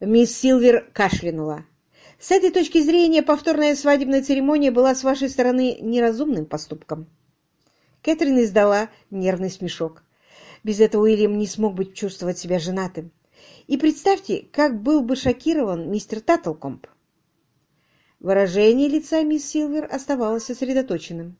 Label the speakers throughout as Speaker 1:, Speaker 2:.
Speaker 1: Мисс Силвер кашлянула. С этой точки зрения повторная свадебная церемония была с вашей стороны неразумным поступком. Кэтрин издала нервный смешок. Без этого Уильям не смог бы чувствовать себя женатым. И представьте, как был бы шокирован мистер Таттлкомп. Выражение лица мисс Силвер оставалось сосредоточенным.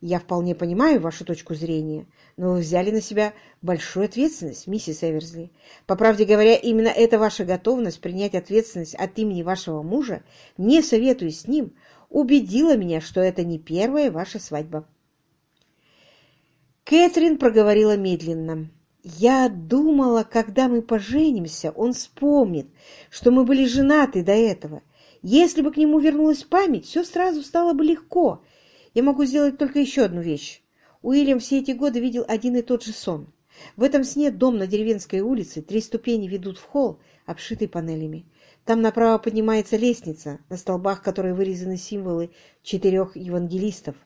Speaker 1: «Я вполне понимаю вашу точку зрения, но вы взяли на себя большую ответственность, миссис Эверсли. По правде говоря, именно эта ваша готовность принять ответственность от имени вашего мужа, не советуясь с ним, убедила меня, что это не первая ваша свадьба». Кэтрин проговорила медленно. «Я думала, когда мы поженимся, он вспомнит, что мы были женаты до этого. Если бы к нему вернулась память, все сразу стало бы легко. Я могу сделать только еще одну вещь. Уильям все эти годы видел один и тот же сон. В этом сне дом на деревенской улице, три ступени ведут в холл, обшитый панелями. Там направо поднимается лестница, на столбах которой вырезаны символы четырех евангелистов.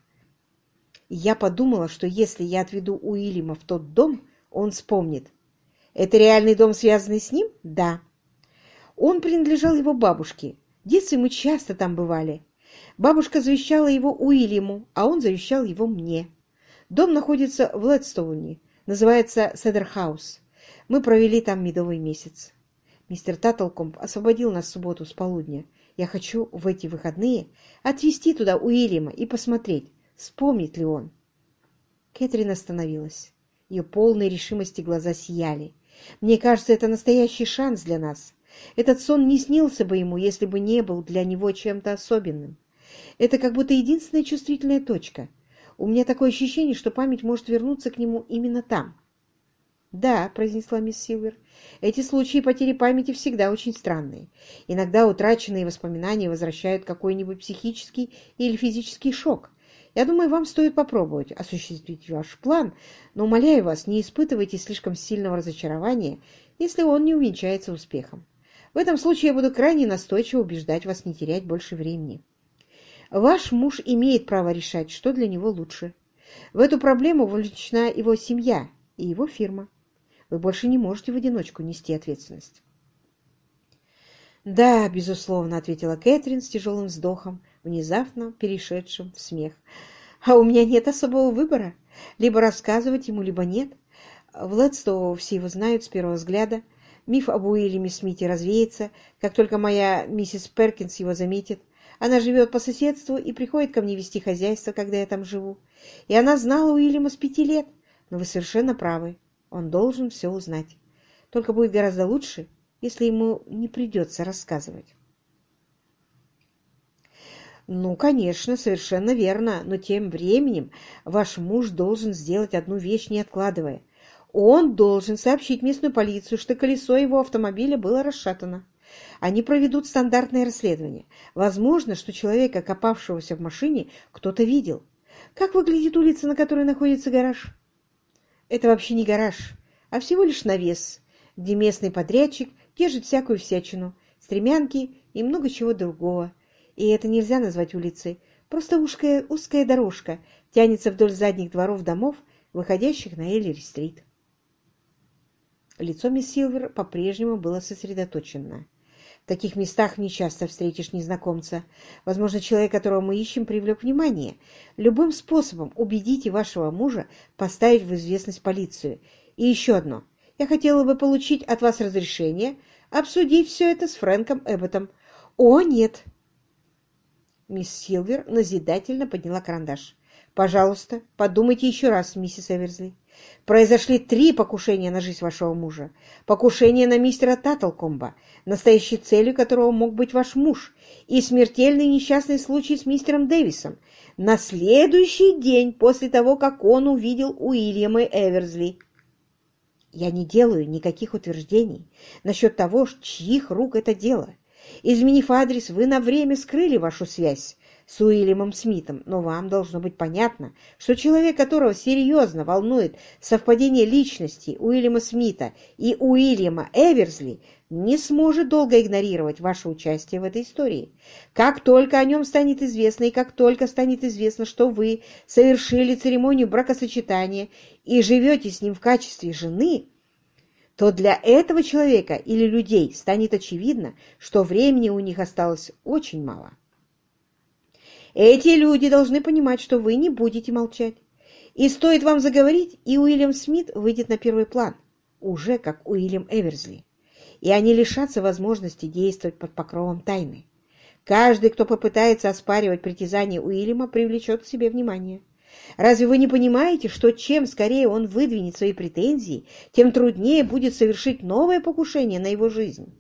Speaker 1: я подумала, что если я отведу Уильяма в тот дом, он вспомнит. Это реальный дом, связанный с ним? Да. Он принадлежал его бабушке. В детстве мы часто там бывали. Бабушка завещала его Уильяму, а он завещал его мне. Дом находится в Ледстоуне, называется Седерхаус. Мы провели там медовый месяц. Мистер Таттлкомп освободил нас в субботу с полудня. Я хочу в эти выходные отвезти туда Уильяма и посмотреть, вспомнит ли он. Кэтрин остановилась. Ее полные решимости глаза сияли. Мне кажется, это настоящий шанс для нас. Этот сон не снился бы ему, если бы не был для него чем-то особенным. Это как будто единственная чувствительная точка. У меня такое ощущение, что память может вернуться к нему именно там. «Да», — произнесла мисс Силвер, — «эти случаи потери памяти всегда очень странные. Иногда утраченные воспоминания возвращают какой-нибудь психический или физический шок. Я думаю, вам стоит попробовать осуществить ваш план, но, умоляю вас, не испытывайте слишком сильного разочарования, если он не увенчается успехом. В этом случае я буду крайне настойчиво убеждать вас не терять больше времени. Ваш муж имеет право решать, что для него лучше. В эту проблему вовлечена его семья и его фирма. Вы больше не можете в одиночку нести ответственность. «Да, безусловно», — ответила Кэтрин с тяжелым вздохом, внезапно перешедшим в смех. «А у меня нет особого выбора. Либо рассказывать ему, либо нет. В Ледстоу все его знают с первого взгляда. Миф об Уильяме Смите развеется, как только моя миссис Перкинс его заметит. Она живет по соседству и приходит ко мне вести хозяйство, когда я там живу. И она знала Уильяма с пяти лет. Но вы совершенно правы. Он должен все узнать. Только будет гораздо лучше, если ему не придется рассказывать. Ну, конечно, совершенно верно, но тем временем ваш муж должен сделать одну вещь, не откладывая. Он должен сообщить местную полицию, что колесо его автомобиля было расшатано. Они проведут стандартное расследование. Возможно, что человека, копавшегося в машине, кто-то видел. Как выглядит улица, на которой находится гараж? Это вообще не гараж, а всего лишь навес, где местный подрядчик держит всякую всячину, стремянки и много чего другого. И это нельзя назвать улицей. Просто узкая, узкая дорожка тянется вдоль задних дворов домов, выходящих на Эллири-стрит. Лицо мисс Силвер по-прежнему было сосредоточено. В таких местах не часто встретишь незнакомца. Возможно, человек, которого мы ищем, привлек внимание. Любым способом убедите вашего мужа поставить в известность полицию. И еще одно. Я хотела бы получить от вас разрешение обсудить все это с Фрэнком Эбботом. О, нет! Мисс Силвер назидательно подняла карандаш. Пожалуйста, подумайте еще раз, миссис Эверсли. Произошли три покушения на жизнь вашего мужа. Покушение на мистера Таттлкомба, настоящей целью которого мог быть ваш муж, и смертельный несчастный случай с мистером Дэвисом на следующий день после того, как он увидел Уильяма Эверсли. Я не делаю никаких утверждений насчет того, чьих рук это дело. Изменив адрес, вы на время скрыли вашу связь с Уильямом Смитом, но вам должно быть понятно, что человек, которого серьезно волнует совпадение личности Уильяма Смита и Уильяма Эверсли, не сможет долго игнорировать ваше участие в этой истории. Как только о нем станет известно, и как только станет известно, что вы совершили церемонию бракосочетания и живете с ним в качестве жены, то для этого человека или людей станет очевидно, что времени у них осталось очень мало. Эти люди должны понимать, что вы не будете молчать. И стоит вам заговорить, и Уильям Смит выйдет на первый план, уже как Уильям Эверсли. И они лишатся возможности действовать под покровом тайны. Каждый, кто попытается оспаривать притязания Уильяма, привлечет к себе внимание. Разве вы не понимаете, что чем скорее он выдвинет свои претензии, тем труднее будет совершить новое покушение на его жизнь?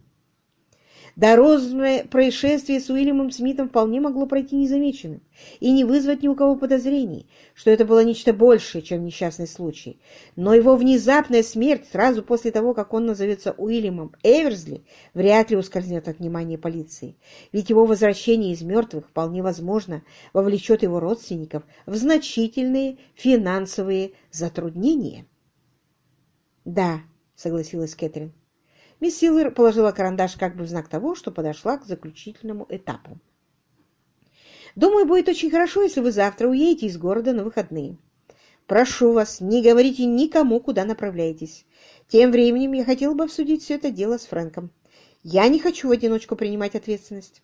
Speaker 1: Дорожное происшествие с Уильямом Смитом вполне могло пройти незамеченным и не вызвать ни у кого подозрений, что это было нечто большее, чем несчастный случай. Но его внезапная смерть сразу после того, как он назовется Уильямом Эверсли, вряд ли ускользнет от внимания полиции, ведь его возвращение из мертвых вполне возможно вовлечет его родственников в значительные финансовые затруднения. «Да», — согласилась Кэтрин. Мисс Силвер положила карандаш как бы в знак того, что подошла к заключительному этапу. «Думаю, будет очень хорошо, если вы завтра уедете из города на выходные. Прошу вас, не говорите никому, куда направляетесь. Тем временем я хотела бы обсудить все это дело с Фрэнком. Я не хочу в одиночку принимать ответственность».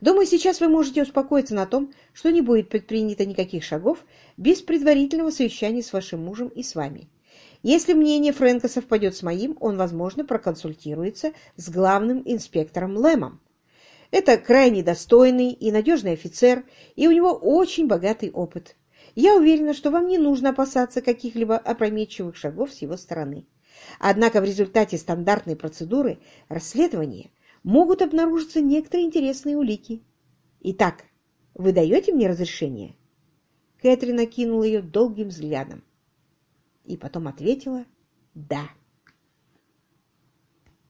Speaker 1: Думаю, сейчас вы можете успокоиться на том, что не будет предпринято никаких шагов без предварительного совещания с вашим мужем и с вами. Если мнение Фрэнка совпадет с моим, он, возможно, проконсультируется с главным инспектором Лэмом. Это крайне достойный и надежный офицер, и у него очень богатый опыт. Я уверена, что вам не нужно опасаться каких-либо опрометчивых шагов с его стороны. Однако в результате стандартной процедуры расследования могут обнаружиться некоторые интересные улики. Итак, вы даете мне разрешение?» Кэтрин окинула ее долгим взглядом и потом ответила «да».